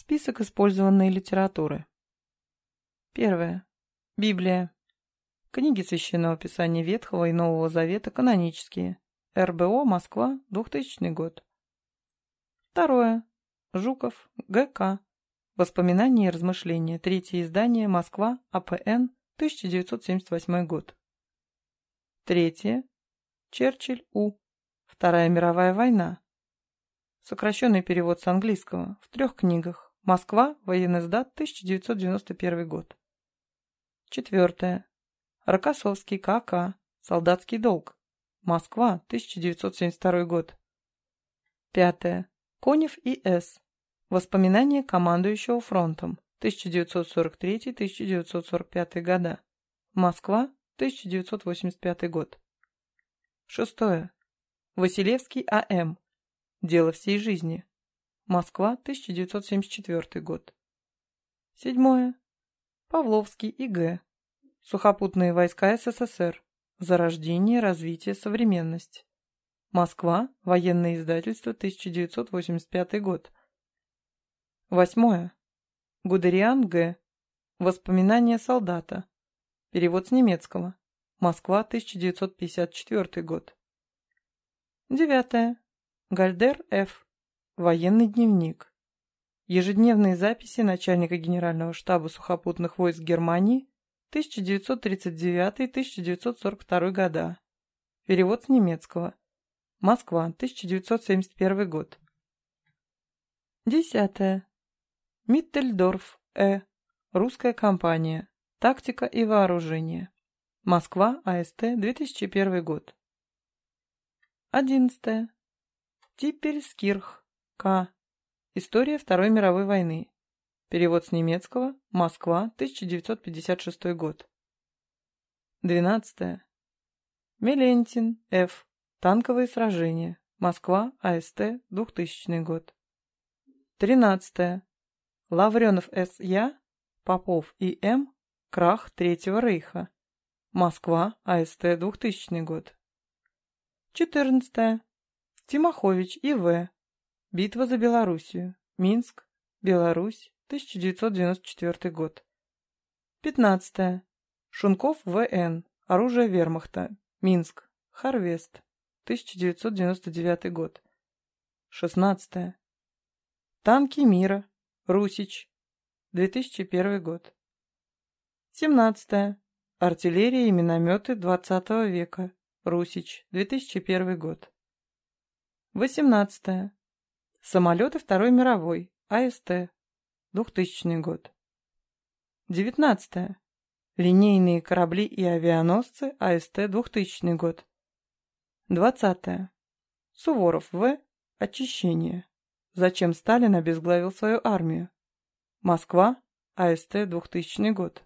Список использованной литературы. Первое. Библия. Книги Священного Писания Ветхого и Нового Завета канонические. РБО, Москва, 2000 год. Второе. Жуков, ГК. Воспоминания и размышления. Третье издание. Москва. АПН. 1978 год. Третье. Черчилль У. Вторая мировая война. Сокращенный перевод с английского. В трех книгах. Москва. Военный сдат. 1991 год. Четвертое. Рокоссовский К.К. Солдатский долг. Москва. 1972 год. Пятое. Конев И.С. Воспоминания командующего фронтом. 1943-1945 года. Москва, 1985 год. Шестое. Василевский А.М. Дело всей жизни. Москва, 1974 год. Седьмое. Павловский И.Г. Сухопутные войска СССР. Зарождение, развитие, современность. Москва. Военное издательство, 1985 год. Восьмое. Гудериан Г. Воспоминания солдата. Перевод с немецкого. Москва, 1954 год. Девятое. Гальдер Ф. Военный дневник. Ежедневные записи начальника Генерального штаба сухопутных войск Германии 1939-1942 года. Перевод с немецкого. Москва, 1971 год. Десятое. Миттельдорф, Э. Русская компания. Тактика и вооружение. Москва, АСТ, 2001 год. Одиннадцатое. Типпельскирх, К. История Второй мировой войны. Перевод с немецкого. Москва, 1956 год. Двенадцатое. Мелентин, Ф. Танковые сражения. Москва, АСТ, 2000 год. Тринадцатое. Лавренов С.Я. Попов И.М. Крах Третьего Рейха. Москва, АСТ, 2000 год. 14. Тимохович И.В. Битва за Белоруссию. Минск, Беларусь, 1994 год. 15. Шунков В.Н. Оружие вермахта. Минск, Харвест, 1999 год. 16. Танки мира. Русич, 2001 год. 17. Артиллерия и минометы 20 века. Русич, 2001 год. 18. Самолеты Второй мировой. АСТ. 2000 год. 19. Линейные корабли и авианосцы. АСТ. 2000 год. 20. Суворов В. Очищение. Зачем Сталин обезглавил свою армию? Москва. АСТ. 2000 год.